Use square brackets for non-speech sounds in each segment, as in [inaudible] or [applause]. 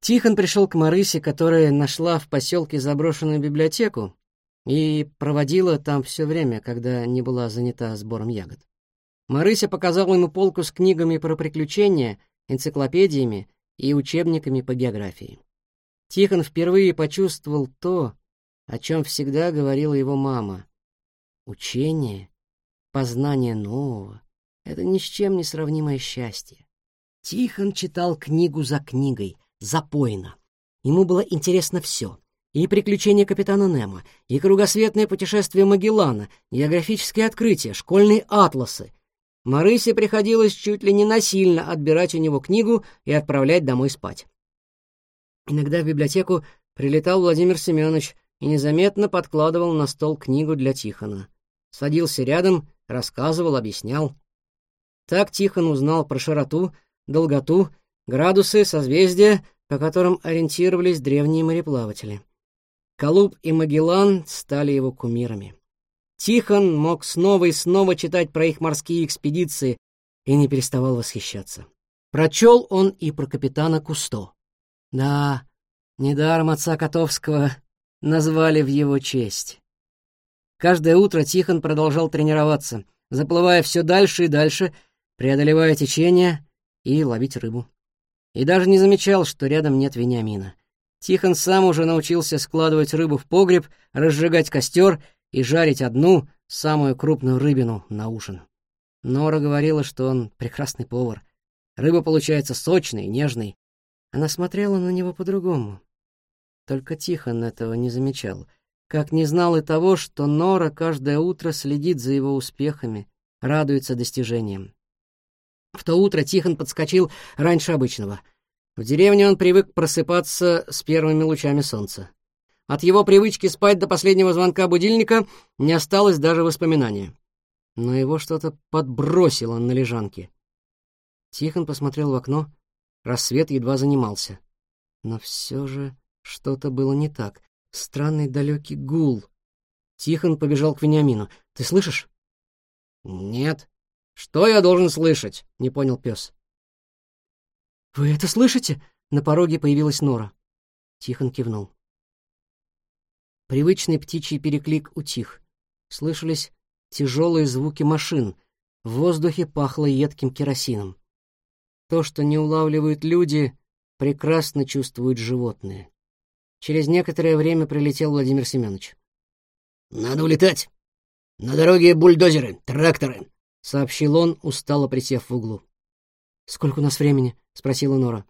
Тихон пришел к Марысе, которая нашла в поселке заброшенную библиотеку и проводила там все время, когда не была занята сбором ягод. Марыся показала ему полку с книгами про приключения, энциклопедиями и учебниками по географии. Тихон впервые почувствовал то, о чем всегда говорила его мама. Учение, познание нового — это ни с чем не сравнимое счастье. Тихон читал книгу за книгой, запойно. Ему было интересно все. И приключения капитана Немо, и кругосветное путешествие Магеллана, географические открытия, школьные атласы. Марысе приходилось чуть ли не насильно отбирать у него книгу и отправлять домой спать. Иногда в библиотеку прилетал Владимир Семенович и незаметно подкладывал на стол книгу для Тихона. Садился рядом, рассказывал, объяснял. Так Тихон узнал про широту, долготу градусы, созвездия, по которым ориентировались древние мореплаватели. Колумб и Магеллан стали его кумирами. Тихон мог снова и снова читать про их морские экспедиции и не переставал восхищаться. Прочел он и про капитана Кусто. Да, недаром отца Котовского назвали в его честь. Каждое утро Тихон продолжал тренироваться, заплывая все дальше и дальше, преодолевая течение и ловить рыбу и даже не замечал, что рядом нет Вениамина. Тихон сам уже научился складывать рыбу в погреб, разжигать костер и жарить одну, самую крупную рыбину на ужин. Нора говорила, что он прекрасный повар. Рыба получается сочной, нежной. Она смотрела на него по-другому. Только Тихон этого не замечал, как не знал и того, что Нора каждое утро следит за его успехами, радуется достижениям. В то утро Тихон подскочил раньше обычного. В деревне он привык просыпаться с первыми лучами солнца. От его привычки спать до последнего звонка будильника не осталось даже воспоминания. Но его что-то подбросило на лежанке. Тихон посмотрел в окно, рассвет едва занимался. Но все же что-то было не так. Странный далекий гул. Тихон побежал к Вениамину. «Ты слышишь?» «Нет», «Что я должен слышать?» — не понял пес. «Вы это слышите?» — на пороге появилась Нора. Тихон кивнул. Привычный птичий переклик утих. Слышались тяжелые звуки машин. В воздухе пахло едким керосином. То, что не улавливают люди, прекрасно чувствуют животные. Через некоторое время прилетел Владимир Семенович. «Надо улетать. На дороге бульдозеры, тракторы. — сообщил он, устало присев в углу. «Сколько у нас времени?» — спросила Нора.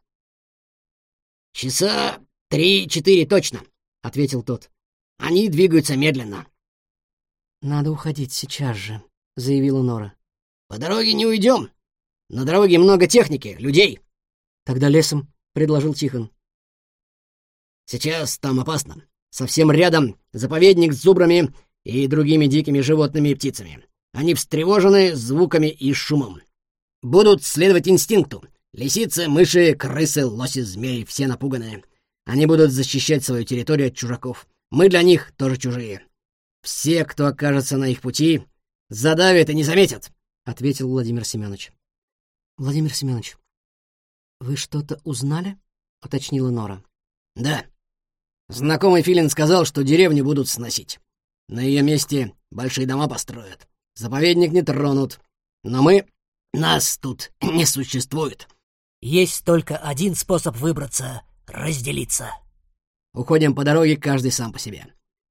«Часа три-четыре точно», — ответил тот. «Они двигаются медленно». «Надо уходить сейчас же», — заявила Нора. «По дороге не уйдем. На дороге много техники, людей». «Тогда лесом», — предложил Тихон. «Сейчас там опасно. Совсем рядом заповедник с зубрами и другими дикими животными и птицами. Они встревожены звуками и шумом. Будут следовать инстинкту. Лисицы, мыши, крысы, лоси, змеи — все напуганные. Они будут защищать свою территорию от чужаков. Мы для них тоже чужие. Все, кто окажется на их пути, задавят и не заметят, — ответил Владимир Семенович. — Владимир Семенович, вы что-то узнали? — уточнила Нора. — Да. Знакомый Филин сказал, что деревню будут сносить. На ее месте большие дома построят. Заповедник не тронут. Но мы... Нас тут не существует. Есть только один способ выбраться — разделиться. Уходим по дороге каждый сам по себе.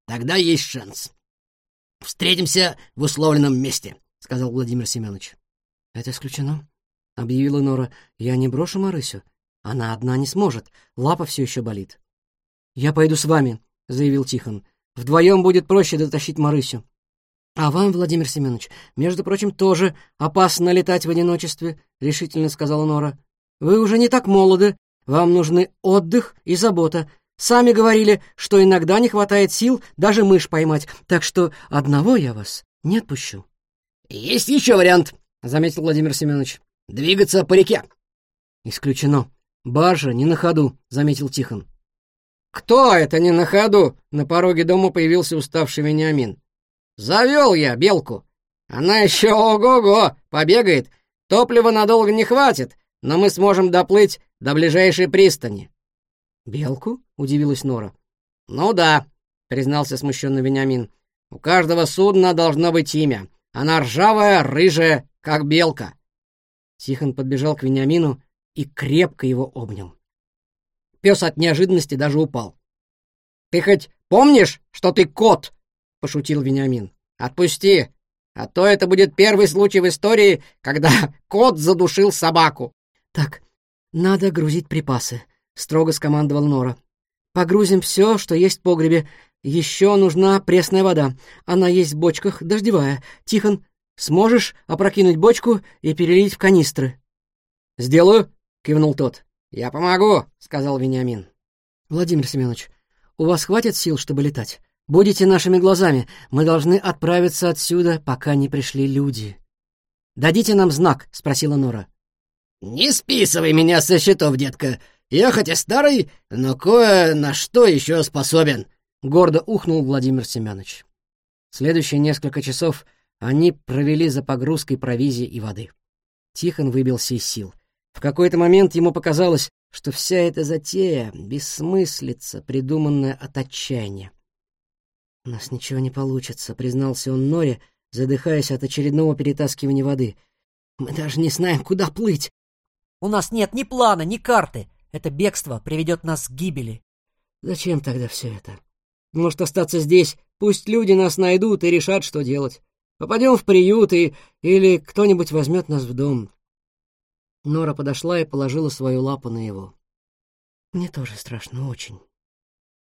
Тогда есть шанс. Встретимся в условленном месте, — сказал Владимир Семенович. Это исключено, — объявила Нора. Я не брошу Марысю. Она одна не сможет. Лапа все еще болит. Я пойду с вами, — заявил Тихон. Вдвоем будет проще дотащить Марысю. «А вам, Владимир Семенович, между прочим, тоже опасно летать в одиночестве», — решительно сказала Нора. «Вы уже не так молоды, вам нужны отдых и забота. Сами говорили, что иногда не хватает сил даже мышь поймать, так что одного я вас не отпущу». «Есть еще вариант», — заметил Владимир Семенович. «Двигаться по реке». «Исключено. Баржа не на ходу», — заметил Тихон. «Кто это не на ходу?» На пороге дома появился уставший Вениамин. Завел я белку. Она еще ого-го, побегает. Топлива надолго не хватит, но мы сможем доплыть до ближайшей пристани. «Белку?» — удивилась Нора. «Ну да», — признался смущенный Вениамин. «У каждого судна должно быть имя. Она ржавая, рыжая, как белка». Тихон подбежал к Вениамину и крепко его обнял. Пес от неожиданности даже упал. «Ты хоть помнишь, что ты кот?» — пошутил Вениамин. «Отпусти, а то это будет первый случай в истории, когда [laughs] кот задушил собаку». «Так, надо грузить припасы», — строго скомандовал Нора. «Погрузим все, что есть в погребе. Еще нужна пресная вода. Она есть в бочках, дождевая. Тихон, сможешь опрокинуть бочку и перелить в канистры?» «Сделаю», — кивнул тот. «Я помогу», — сказал Вениамин. «Владимир Семенович, у вас хватит сил, чтобы летать? Будете нашими глазами. Мы должны отправиться отсюда, пока не пришли люди». «Дадите нам знак?» — спросила Нора. «Не списывай меня со счетов, детка. Я хоть и старый, но кое на что еще способен», — гордо ухнул Владимир Семенович. Следующие несколько часов они провели за погрузкой провизии и воды. Тихон выбился из сил. В какой-то момент ему показалось, что вся эта затея — бессмыслица, придуманная от отчаяния. «У нас ничего не получится», — признался он Норе, задыхаясь от очередного перетаскивания воды. «Мы даже не знаем, куда плыть». «У нас нет ни плана, ни карты. Это бегство приведет нас к гибели». «Зачем тогда все это? Может, остаться здесь, пусть люди нас найдут и решат, что делать. Попадем в приют, и... или кто-нибудь возьмет нас в дом. Нора подошла и положила свою лапу на его. «Мне тоже страшно, очень.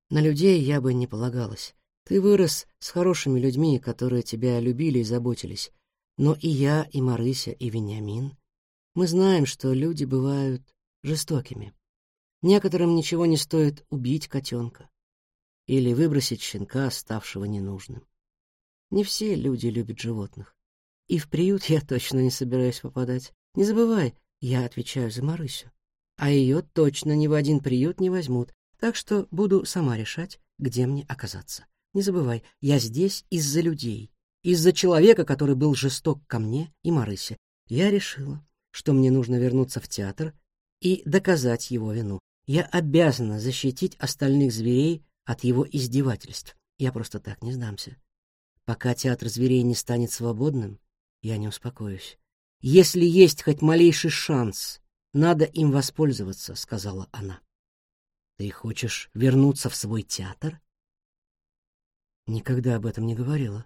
На людей я бы не полагалась. Ты вырос с хорошими людьми, которые тебя любили и заботились. Но и я, и Марыся, и Вениамин. Мы знаем, что люди бывают жестокими. Некоторым ничего не стоит убить котенка или выбросить щенка, ставшего ненужным. Не все люди любят животных. И в приют я точно не собираюсь попадать. Не забывай, я отвечаю за Марысю. А ее точно ни в один приют не возьмут, так что буду сама решать, где мне оказаться. Не забывай, я здесь из-за людей, из-за человека, который был жесток ко мне и Марысе. Я решила, что мне нужно вернуться в театр и доказать его вину. Я обязана защитить остальных зверей от его издевательств. Я просто так не сдамся. Пока театр зверей не станет свободным, я не успокоюсь. «Если есть хоть малейший шанс, надо им воспользоваться», — сказала она. «Ты хочешь вернуться в свой театр?» «Никогда об этом не говорила».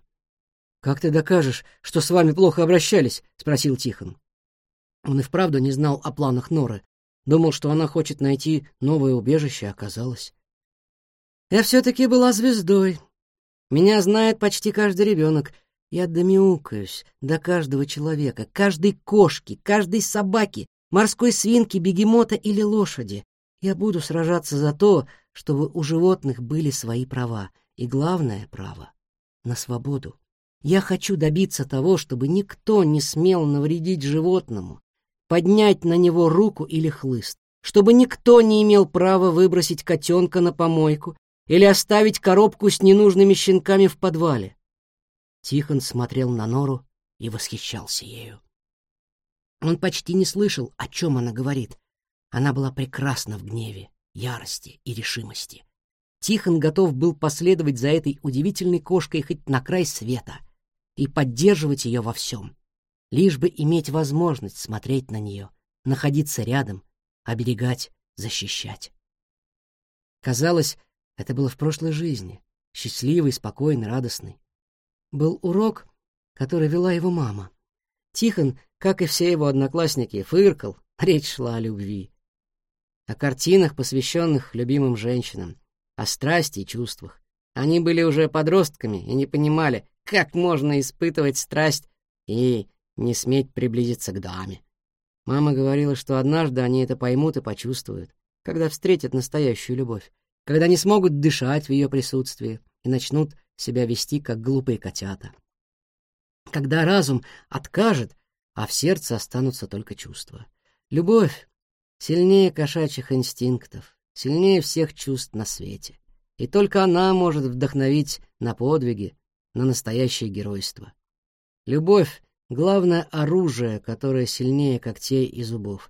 «Как ты докажешь, что с вами плохо обращались?» — спросил Тихон. Он и вправду не знал о планах Норы. Думал, что она хочет найти новое убежище, а оказалось. «Я все-таки была звездой. Меня знает почти каждый ребенок, я домяукаюсь до каждого человека, каждой кошки, каждой собаки, морской свинки, бегемота или лошади. Я буду сражаться за то, чтобы у животных были свои права, и главное право — на свободу. Я хочу добиться того, чтобы никто не смел навредить животному, поднять на него руку или хлыст, чтобы никто не имел права выбросить котенка на помойку или оставить коробку с ненужными щенками в подвале. Тихон смотрел на Нору и восхищался ею. Он почти не слышал, о чем она говорит. Она была прекрасна в гневе, ярости и решимости. Тихон готов был последовать за этой удивительной кошкой хоть на край света и поддерживать ее во всем, лишь бы иметь возможность смотреть на нее, находиться рядом, оберегать, защищать. Казалось, это было в прошлой жизни, счастливый, спокойный, радостный был урок, который вела его мама. Тихон, как и все его одноклассники, фыркал, речь шла о любви. О картинах, посвященных любимым женщинам, о страсти и чувствах. Они были уже подростками и не понимали, как можно испытывать страсть и не сметь приблизиться к даме. Мама говорила, что однажды они это поймут и почувствуют, когда встретят настоящую любовь, когда не смогут дышать в ее присутствии и начнут себя вести, как глупые котята. Когда разум откажет, а в сердце останутся только чувства. Любовь сильнее кошачьих инстинктов, сильнее всех чувств на свете. И только она может вдохновить на подвиги, на настоящее геройство. Любовь — главное оружие, которое сильнее когтей и зубов.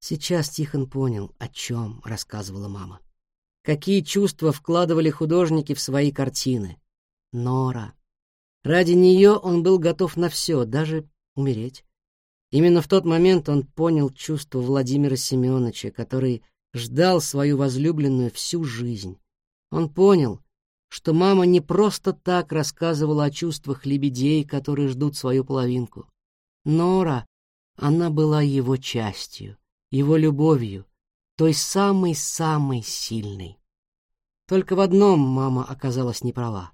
Сейчас Тихон понял, о чем рассказывала мама. какие чувства вкладывали художники в свои картины. Нора. Ради нее он был готов на все, даже умереть. Именно в тот момент он понял чувство Владимира Семеновича, который ждал свою возлюбленную всю жизнь. Он понял, что мама не просто так рассказывала о чувствах лебедей, которые ждут свою половинку. Нора, она была его частью, его любовью, той самой-самой сильной. Только в одном мама оказалась неправа.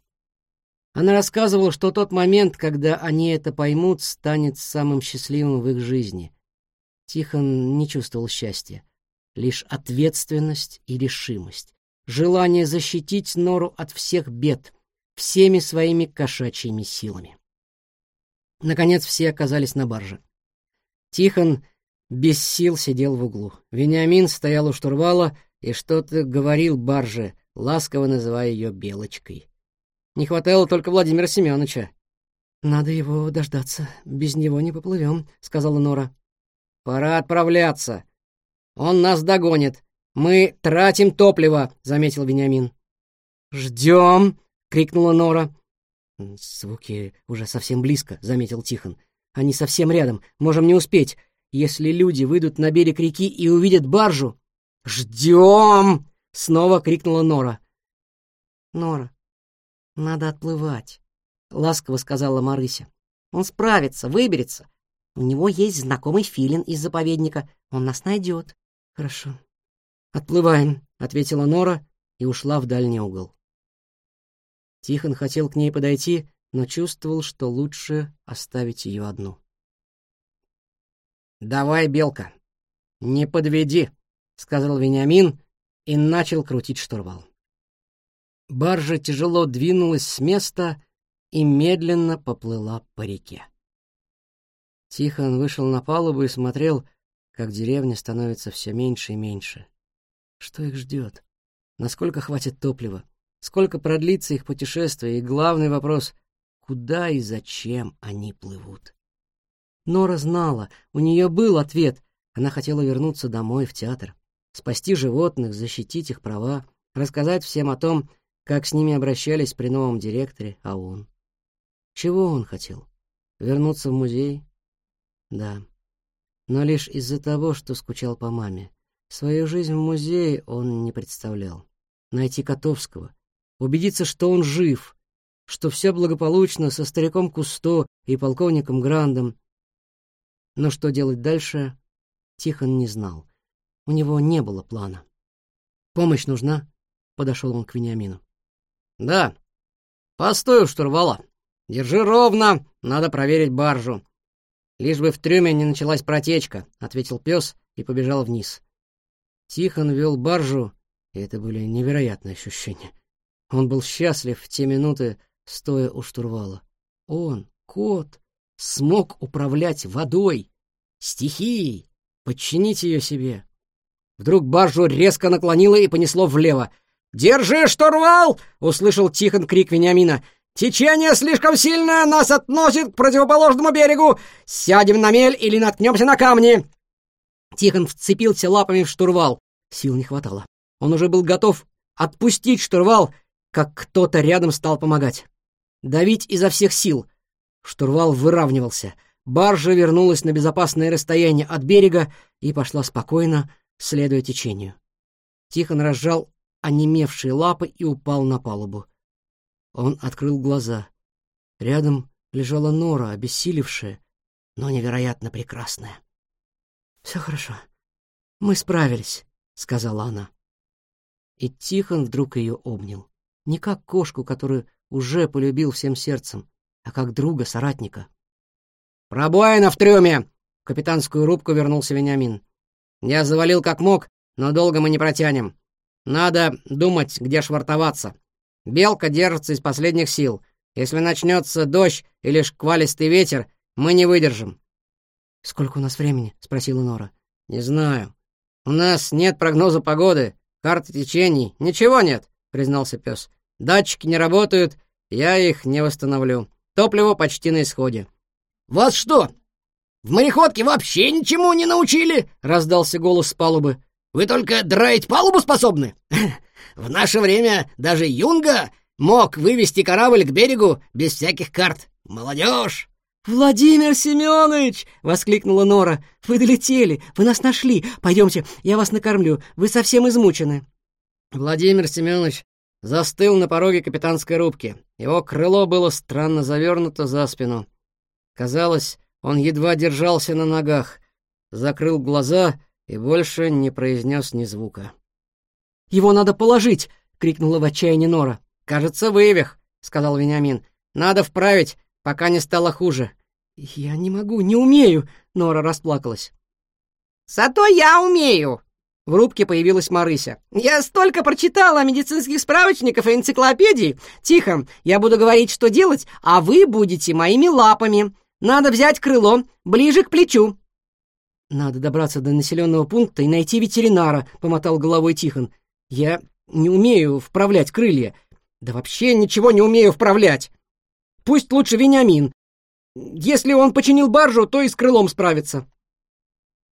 Она рассказывала, что тот момент, когда они это поймут, станет самым счастливым в их жизни. Тихон не чувствовал счастья, лишь ответственность и решимость, желание защитить Нору от всех бед всеми своими кошачьими силами. Наконец все оказались на барже. Тихон без сил сидел в углу. Вениамин стоял у штурвала и что-то говорил барже, ласково называя ее Белочкой. Не хватало только Владимира Семеновича. «Надо его дождаться, без него не поплывем», — сказала Нора. «Пора отправляться. Он нас догонит. Мы тратим топливо», — заметил Вениамин. «Ждем!» — крикнула Нора. «Звуки уже совсем близко», — заметил Тихон. «Они совсем рядом. Можем не успеть. Если люди выйдут на берег реки и увидят баржу...» «Ждем!» — снова крикнула Нора. «Нора, надо отплывать», — ласково сказала Марыся. «Он справится, выберется. У него есть знакомый филин из заповедника. Он нас найдет». «Хорошо. Отплываем», — ответила Нора и ушла в дальний угол. Тихон хотел к ней подойти, но чувствовал, что лучше оставить ее одну. «Давай, Белка, не подведи», — сказал Вениамин и начал крутить штурвал. Баржа тяжело двинулась с места и медленно поплыла по реке. Тихон вышел на палубу и смотрел, как деревня становится все меньше и меньше. Что их ждет? Насколько хватит топлива? Сколько продлится их путешествие? И главный вопрос — куда и зачем они плывут? Нора знала, у нее был ответ. Она хотела вернуться домой, в театр, спасти животных, защитить их права, рассказать всем о том, как с ними обращались при новом директоре, а он. Чего он хотел? Вернуться в музей? Да. Но лишь из-за того, что скучал по маме. Свою жизнь в музее он не представлял. Найти Котовского, убедиться, что он жив, что все благополучно со стариком Кусто и полковником Грандом. Но что делать дальше, Тихон не знал. У него не было плана. «Помощь нужна?» — подошел он к Вениамину. «Да. Постой у штурвала. Держи ровно, надо проверить баржу. Лишь бы в трюме не началась протечка», — ответил пес и побежал вниз. Тихон вел баржу, и это были невероятные ощущения. Он был счастлив в те минуты, стоя у штурвала. Он, кот, смог управлять водой, стихией, подчинить ее себе. Вдруг баржу резко наклонило и понесло влево — «Держи штурвал!» — услышал Тихон крик Вениамина. «Течение слишком сильное, нас относит к противоположному берегу! Сядем на мель или наткнемся на камни!» Тихон вцепился лапами в штурвал. Сил не хватало. Он уже был готов отпустить штурвал, как кто-то рядом стал помогать. Давить изо всех сил. Штурвал выравнивался. Баржа вернулась на безопасное расстояние от берега и пошла спокойно, следуя течению. Тихон разжал онемевшие лапы и упал на палубу. Он открыл глаза. Рядом лежала Нора, обессилевшая, но невероятно прекрасная. «Все хорошо. Мы справились», — сказала она. И Тихон вдруг ее обнял. Не как кошку, которую уже полюбил всем сердцем, а как друга, соратника. «Пробоина в трюме!» — в капитанскую рубку вернулся Вениамин. «Я завалил как мог, но долго мы не протянем. Надо думать, где швартоваться. Белка держится из последних сил. Если начнется дождь или шквалистый ветер, мы не выдержим. «Сколько у нас времени?» — спросила Нора. «Не знаю. У нас нет прогноза погоды, карты течений, ничего нет», — признался пес. «Датчики не работают, я их не восстановлю. Топливо почти на исходе». «Вас что, в мореходке вообще ничему не научили?» — раздался голос с палубы. Вы только драить палубу способны? [laughs] В наше время даже Юнга мог вывести корабль к берегу без всяких карт. Молодежь!» «Владимир Семенович!» — воскликнула Нора. «Вы долетели! Вы нас нашли! Пойдемте, я вас накормлю. Вы совсем измучены!» Владимир Семенович застыл на пороге капитанской рубки. Его крыло было странно завернуто за спину. Казалось, он едва держался на ногах, закрыл глаза и больше не произнес ни звука. «Его надо положить!» — крикнула в отчаянии Нора. «Кажется, вывих», — сказал Вениамин. «Надо вправить, пока не стало хуже». «Я не могу, не умею!» — Нора расплакалась. «Зато я умею!» В рубке появилась Марыся. «Я столько прочитала медицинских справочников и энциклопедий. Тихо, я буду говорить, что делать, а вы будете моими лапами. Надо взять крыло ближе к плечу». «Надо добраться до населенного пункта и найти ветеринара», — помотал головой Тихон. «Я не умею вправлять крылья. Да вообще ничего не умею вправлять. Пусть лучше Вениамин. Если он починил баржу, то и с крылом справится».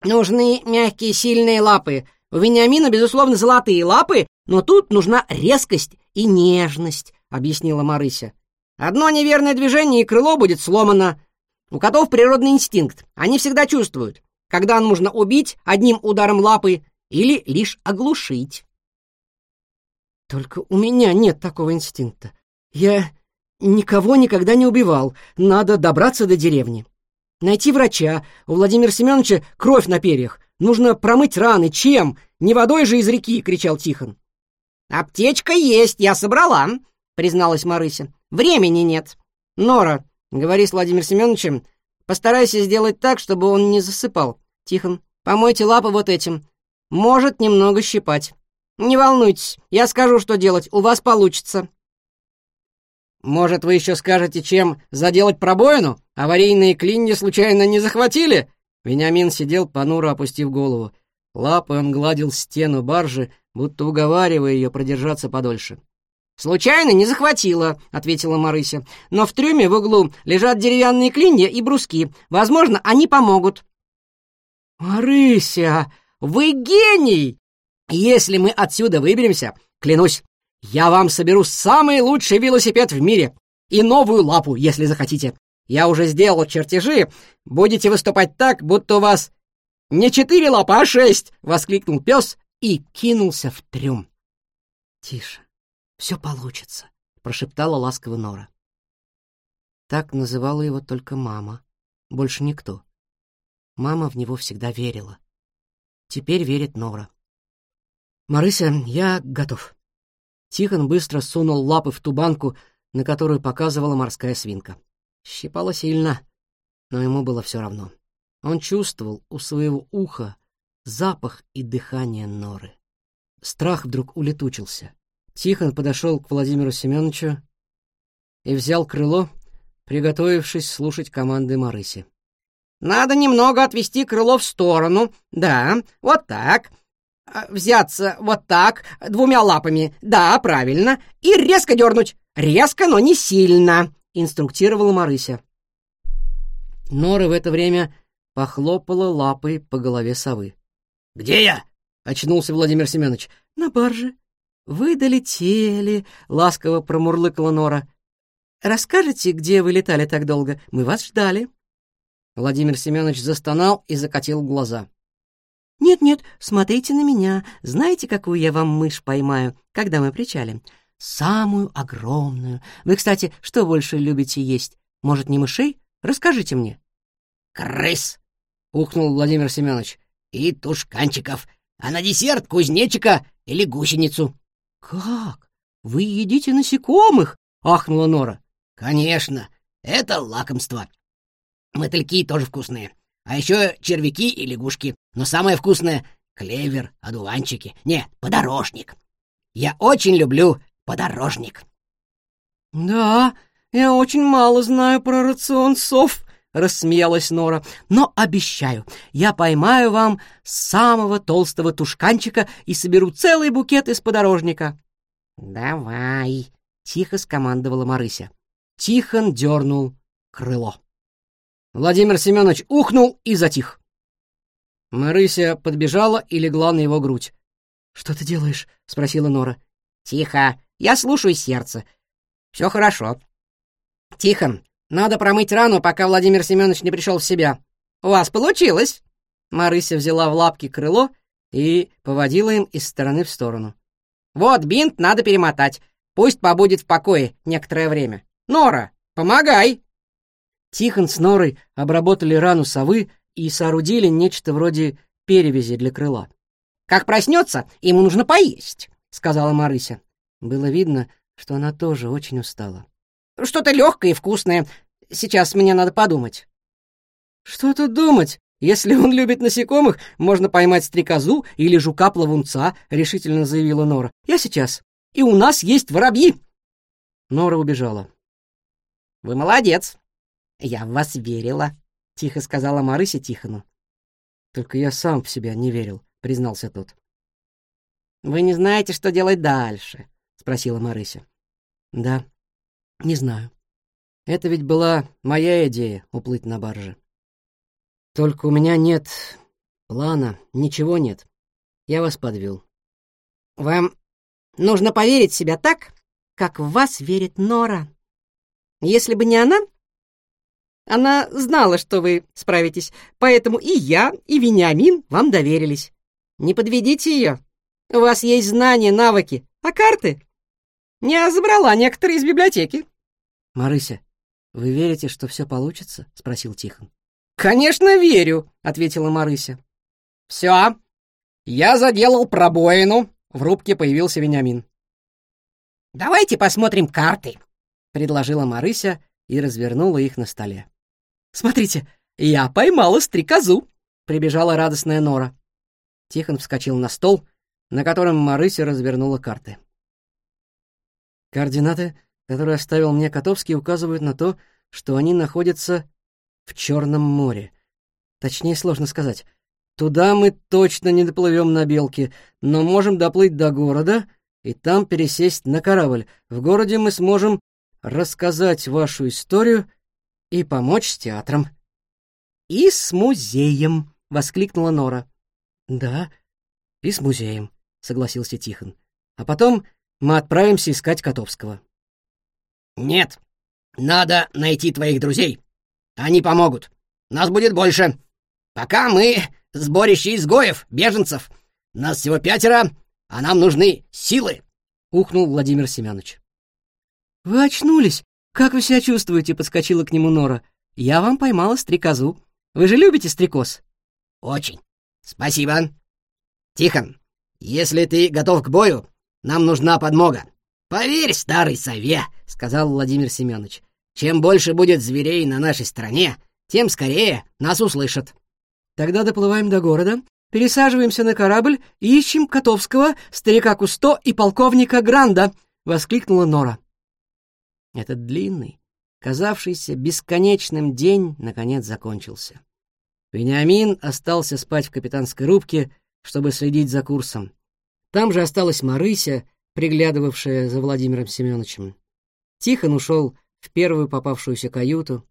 «Нужны мягкие сильные лапы», у Вениамина, безусловно, золотые лапы, но тут нужна резкость и нежность, — объяснила Марыся. Одно неверное движение, и крыло будет сломано. У котов природный инстинкт. Они всегда чувствуют, когда нужно убить одним ударом лапы или лишь оглушить. Только у меня нет такого инстинкта. Я никого никогда не убивал. Надо добраться до деревни. Найти врача. У Владимира Семеновича кровь на перьях. Нужно промыть раны. Чем? Не водой же из реки!» — кричал Тихон. «Аптечка есть, я собрала», — призналась Марыся. «Времени нет». «Нора, говори с Владимиром Семеновичем, постарайся сделать так, чтобы он не засыпал. Тихон, помойте лапы вот этим. Может немного щипать. Не волнуйтесь, я скажу, что делать, у вас получится». «Может, вы еще скажете, чем заделать пробоину? Аварийные клинья случайно не захватили?» Вениамин сидел, понуро опустив голову. Лапой он гладил стену баржи, будто уговаривая ее продержаться подольше. «Случайно не захватила», — ответила Марыся. «Но в трюме в углу лежат деревянные клинья и бруски. Возможно, они помогут». «Марыся, вы гений! Если мы отсюда выберемся, клянусь, я вам соберу самый лучший велосипед в мире и новую лапу, если захотите. Я уже сделал чертежи. Будете выступать так, будто у вас не четыре лапы, а шесть!» — воскликнул пес и кинулся в трюм. «Тише, все получится», — прошептала ласково Нора. Так называла его только мама, больше никто. Мама в него всегда верила. Теперь верит Нора. «Марыся, я готов». Тихон быстро сунул лапы в ту банку, на которую показывала морская свинка. Щипало сильно, но ему было все равно. Он чувствовал у своего уха запах и дыхание норы. Страх вдруг улетучился. Тихон подошел к Владимиру Семеновичу и взял крыло, приготовившись слушать команды Марыси. «Надо немного отвести крыло в сторону. Да, вот так. Взяться вот так, двумя лапами. Да, правильно. И резко дернуть. Резко, но не сильно. — инструктировала Марыся. Нора в это время похлопала лапой по голове совы. «Где я?» — очнулся Владимир Семенович. «На барже». «Вы долетели», — ласково промурлыкала Нора. «Расскажете, где вы летали так долго? Мы вас ждали». Владимир Семенович застонал и закатил глаза. «Нет-нет, смотрите на меня. Знаете, какую я вам мышь поймаю, когда мы причалим? Самую огромную. Вы, кстати, что больше любите есть? Может, не мышей? Расскажите мне. Крыс, ухнул Владимир Семенович. И тушканчиков. А на десерт кузнечика или гусеницу. Как? Вы едите насекомых? ахнула Нора. Конечно, это лакомство. Мотыльки тоже вкусные. А еще червяки и лягушки. Но самое вкусное — клевер, одуванчики. Нет, подорожник. Я очень люблю подорожник. «Да, я очень мало знаю про рацион сов», — рассмеялась Нора. «Но обещаю, я поймаю вам самого толстого тушканчика и соберу целый букет из подорожника». «Давай», — тихо скомандовала Марыся. Тихон дернул крыло. Владимир Семенович ухнул и затих. Марыся подбежала и легла на его грудь. «Что ты делаешь?» — спросила Нора. Тихо, я слушаю сердце. Все хорошо. Тихон, надо промыть рану, пока Владимир Семенович не пришел в себя. У вас получилось. Марыся взяла в лапки крыло и поводила им из стороны в сторону. Вот бинт надо перемотать. Пусть побудет в покое некоторое время. Нора, помогай!» Тихон с Норой обработали рану совы и соорудили нечто вроде перевязи для крыла. «Как проснется, ему нужно поесть», — сказала Марыся. Было видно, что она тоже очень устала. «Что-то легкое и вкусное. Сейчас мне надо подумать». «Что тут думать? Если он любит насекомых, можно поймать стрекозу или жука-плавунца», — решительно заявила Нора. «Я сейчас. И у нас есть воробьи!» Нора убежала. «Вы молодец. Я в вас верила», — тихо сказала Марыся Тихону. «Только я сам в себя не верил», — признался тот. «Вы не знаете, что делать дальше?» — спросила Марыся. «Да, не знаю. Это ведь была моя идея — уплыть на барже. Только у меня нет плана, ничего нет. Я вас подвел. Вам нужно поверить в себя так, как в вас верит Нора. Если бы не она, она знала, что вы справитесь, поэтому и я, и Вениамин вам доверились. Не подведите ее. У вас есть знания, навыки, а карты? Не забрала некоторые из библиотеки. Марыся, вы верите, что все получится? спросил Тихон. «Конечно верю», — ответила Марыся. «Все, я заделал пробоину», — в рубке появился Вениамин. «Давайте посмотрим карты», — предложила Марыся и развернула их на столе. «Смотрите, я поймала стрекозу», — прибежала радостная Нора. Тихон вскочил на стол, на котором Марыся развернула карты. Координаты, которые оставил мне Котовский, указывают на то, что они находятся в Черном море. Точнее, сложно сказать. Туда мы точно не доплывем на белке, но можем доплыть до города и там пересесть на корабль. В городе мы сможем рассказать вашу историю и помочь с театром. «И с музеем!» — воскликнула Нора. «Да, и с музеем», — согласился Тихон. «А потом мы отправимся искать Котовского». «Нет, надо найти твоих друзей», они помогут. Нас будет больше. Пока мы сборище изгоев, беженцев. Нас всего пятеро, а нам нужны силы», — ухнул Владимир Семенович. «Вы очнулись? Как вы себя чувствуете?» — подскочила к нему Нора. «Я вам поймала стрекозу. Вы же любите стрекоз?» «Очень. Спасибо. Тихон, если ты готов к бою, нам нужна подмога. Поверь старой сове», — сказал Владимир Семенович. Чем больше будет зверей на нашей стороне, тем скорее нас услышат. Тогда доплываем до города, пересаживаемся на корабль и ищем Котовского, старика Кусто и полковника Гранда, — воскликнула Нора. Этот длинный, казавшийся бесконечным день, наконец закончился. Вениамин остался спать в капитанской рубке, чтобы следить за курсом. Там же осталась Марыся, приглядывавшая за Владимиром Семеновичем. Тихон ушел в первую попавшуюся каюту.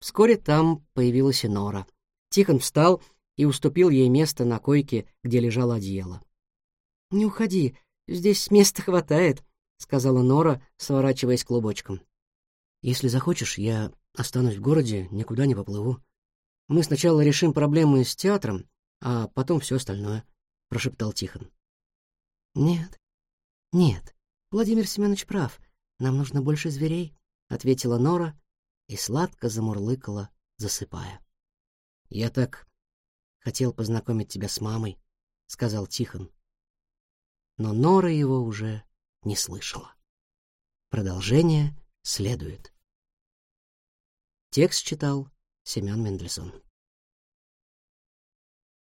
Вскоре там появилась и Нора. Тихон встал и уступил ей место на койке, где лежало одеяло. «Не уходи, здесь места хватает», — сказала Нора, сворачиваясь клубочком. «Если захочешь, я останусь в городе, никуда не поплыву. Мы сначала решим проблемы с театром, а потом все остальное», — прошептал Тихон. «Нет, нет, Владимир Семенович прав. Нам нужно больше зверей ответила Нора и сладко замурлыкала, засыпая. Я так хотел познакомить тебя с мамой, сказал Тихон. Но Нора его уже не слышала. Продолжение следует. Текст читал Семен Мендельсон.